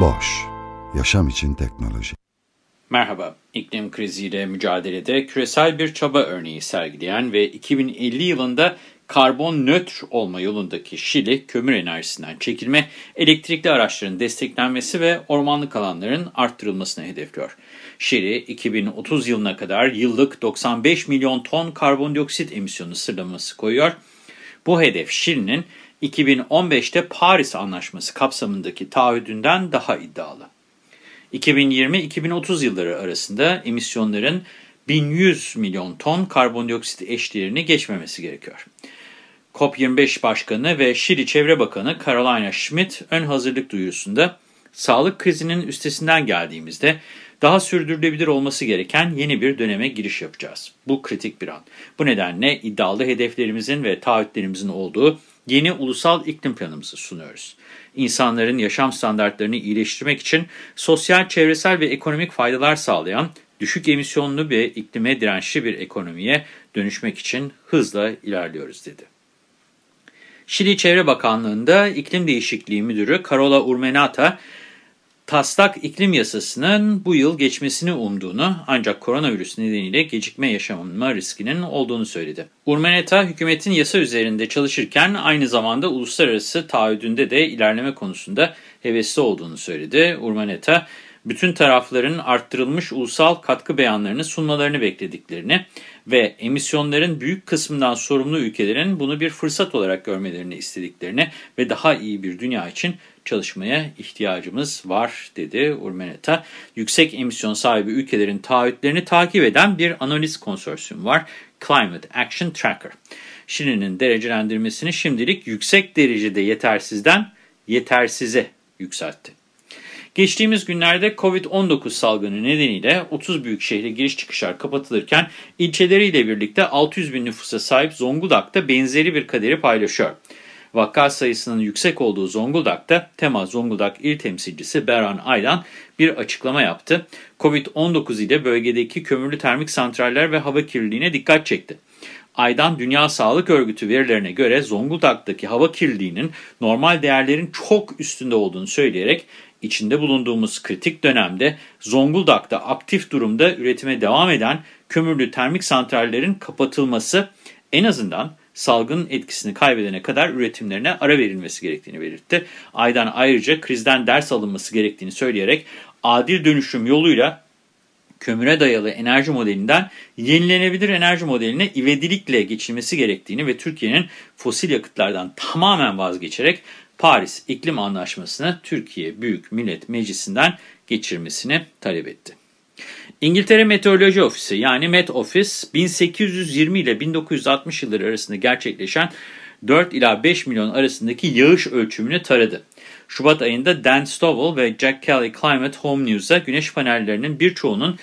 Boş, yaşam için teknoloji. Merhaba, iklim kriziyle mücadelede küresel bir çaba örneği sergileyen ve 2050 yılında karbon nötr olma yolundaki Şili, kömür enerjisinden çekilme, elektrikli araçların desteklenmesi ve ormanlık alanların arttırılmasını hedefliyor. Şili, 2030 yılına kadar yıllık 95 milyon ton karbondioksit emisyonu sıralaması koyuyor. Bu hedef Şili'nin 2015'te Paris Anlaşması kapsamındaki taahhüdünden daha iddialı. 2020-2030 yılları arasında emisyonların 1100 milyon ton karbondioksit eşdeğerini geçmemesi gerekiyor. COP25 Başkanı ve Şili Çevre Bakanı Carolina Schmidt ön hazırlık duyurusunda sağlık krizinin üstesinden geldiğimizde daha sürdürülebilir olması gereken yeni bir döneme giriş yapacağız. Bu kritik bir an. Bu nedenle iddialı hedeflerimizin ve taahhütlerimizin olduğu yeni ulusal iklim planımızı sunuyoruz. İnsanların yaşam standartlarını iyileştirmek için sosyal, çevresel ve ekonomik faydalar sağlayan, düşük emisyonlu ve iklime dirençli bir ekonomiye dönüşmek için hızla ilerliyoruz dedi. Şili Çevre Bakanlığı'nda İklim Değişikliği Müdürü Carola Urmenata, taslak iklim yasasının bu yıl geçmesini umduğunu ancak koronavirüs nedeniyle gecikme yaşanma riskinin olduğunu söyledi. Urmeneta hükümetin yasa üzerinde çalışırken aynı zamanda uluslararası taahhüdünde de ilerleme konusunda hevesli olduğunu söyledi. Urmeneta bütün tarafların arttırılmış ulusal katkı beyanlarını sunmalarını beklediklerini ve emisyonların büyük kısmından sorumlu ülkelerin bunu bir fırsat olarak görmelerini istediklerini ve daha iyi bir dünya için çalışmaya ihtiyacımız var dedi Urmeneta. Yüksek emisyon sahibi ülkelerin taahhütlerini takip eden bir analiz konsorsiyum var. Climate Action Tracker. Şili'nin derecelendirmesini şimdilik yüksek derecede yetersizden yetersize yükseltti. Geçtiğimiz günlerde Covid-19 salgını nedeniyle 30 büyük şehre giriş çıkışlar kapatılırken ilçeleriyle birlikte 600 bin nüfusa sahip Zonguldak'ta benzeri bir kaderi paylaşıyor. Vaka sayısının yüksek olduğu Zonguldak'ta Tema Zonguldak İl Temsilcisi Beran Aydan bir açıklama yaptı. Covid-19 ile bölgedeki kömürlü termik santraller ve hava kirliliğine dikkat çekti. Aydan Dünya Sağlık Örgütü verilerine göre Zonguldak'taki hava kirliliğinin normal değerlerin çok üstünde olduğunu söyleyerek içinde bulunduğumuz kritik dönemde Zonguldak'ta aktif durumda üretime devam eden kömürlü termik santrallerin kapatılması en azından salgının etkisini kaybedene kadar üretimlerine ara verilmesi gerektiğini belirtti. Aydan ayrıca krizden ders alınması gerektiğini söyleyerek adil dönüşüm yoluyla kömüre dayalı enerji modelinden yenilenebilir enerji modeline ivedilikle geçilmesi gerektiğini ve Türkiye'nin fosil yakıtlardan tamamen vazgeçerek Paris İklim Anlaşması'nı Türkiye Büyük Millet Meclisi'nden geçirmesini talep etti. İngiltere Meteoroloji Ofisi yani Met Office 1820 ile 1960 yılları arasında gerçekleşen 4 ila 5 milyon arasındaki yağış ölçümünü taradı. Şubat ayında Dan Stovall ve Jack Kelly Climate Home News'a güneş panellerinin birçoğunun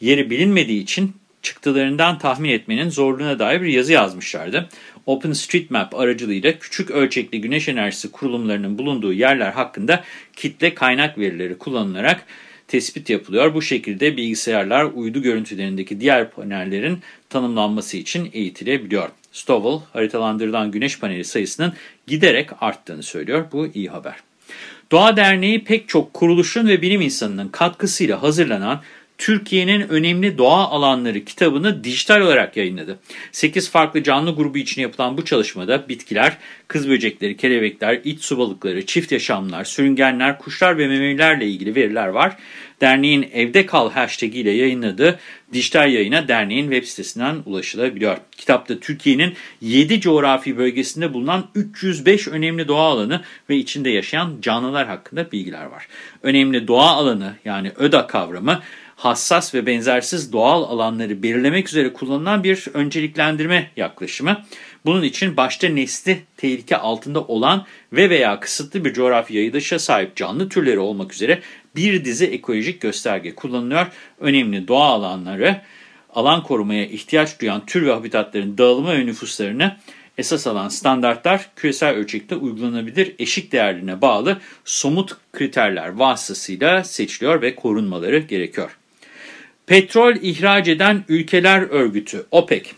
yeri bilinmediği için çıktılarından tahmin etmenin zorluğuna dair bir yazı yazmışlardı. OpenStreetMap aracılığıyla küçük ölçekli güneş enerjisi kurulumlarının bulunduğu yerler hakkında kitle kaynak verileri kullanılarak tespit yapılıyor. Bu şekilde bilgisayarlar uydu görüntülerindeki diğer panellerin tanımlanması için eğitilebiliyor. Stovall haritalandırılan güneş paneli sayısının giderek arttığını söylüyor. Bu iyi haber. Doğa Derneği pek çok kuruluşun ve bilim insanının katkısıyla hazırlanan Türkiye'nin önemli doğa alanları kitabını dijital olarak yayınladı. 8 farklı canlı grubu için yapılan bu çalışmada bitkiler, kız böcekleri, kelebekler, iç su balıkları, çift yaşamlar, sürüngenler, kuşlar ve memelilerle ilgili veriler var. Derneğin Evde Kal hashtag ile yayınladığı dijital yayına derneğin web sitesinden ulaşılabiliyor. Kitapta Türkiye'nin 7 coğrafi bölgesinde bulunan 305 önemli doğa alanı ve içinde yaşayan canlılar hakkında bilgiler var. Önemli doğa alanı yani ÖDA kavramı hassas ve benzersiz doğal alanları belirlemek üzere kullanılan bir önceliklendirme yaklaşımı. Bunun için başta nesli tehlike altında olan ve veya kısıtlı bir coğrafi yayılışa sahip canlı türleri olmak üzere bir dizi ekolojik gösterge kullanılıyor. Önemli doğa alanları, alan korumaya ihtiyaç duyan tür ve habitatların dağılımı ve nüfuslarını esas alan standartlar küresel ölçekte uygulanabilir eşik değerlerine bağlı somut kriterler vasıtasıyla seçiliyor ve korunmaları gerekiyor. Petrol ihraç eden ülkeler örgütü OPEC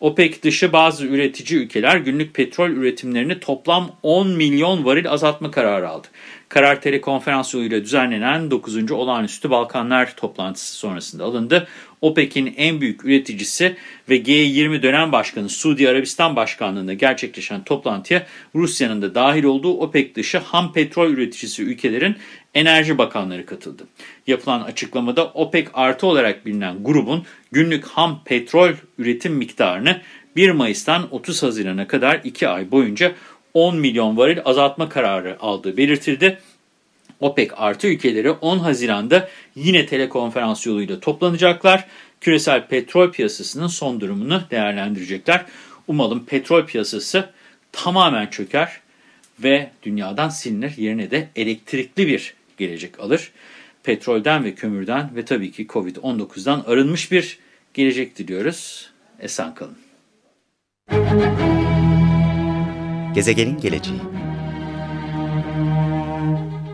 OPEC dışı bazı üretici ülkeler günlük petrol üretimlerini toplam 10 milyon varil azaltma kararı aldı. Karar telekonferans yoluyla düzenlenen 9. Olağanüstü Balkanlar toplantısı sonrasında alındı. OPEC'in en büyük üreticisi ve G20 dönem başkanı Suudi Arabistan Başkanlığı'nda gerçekleşen toplantıya Rusya'nın da dahil olduğu OPEC dışı ham petrol üreticisi ülkelerin enerji bakanları katıldı. Yapılan açıklamada OPEC artı olarak bilinen grubun günlük ham petrol üretim miktarını 1 Mayıs'tan 30 Haziran'a kadar 2 ay boyunca 10 milyon varil azaltma kararı aldığı belirtildi. OPEC artı ülkeleri 10 Haziran'da yine telekonferans yoluyla toplanacaklar. Küresel petrol piyasasının son durumunu değerlendirecekler. Umalım petrol piyasası tamamen çöker ve dünyadan silinir. Yerine de elektrikli bir gelecek alır. Petrolden ve kömürden ve tabii ki Covid-19'dan arınmış bir gelecek diliyoruz. Esen kalın. Gezegenin geleceği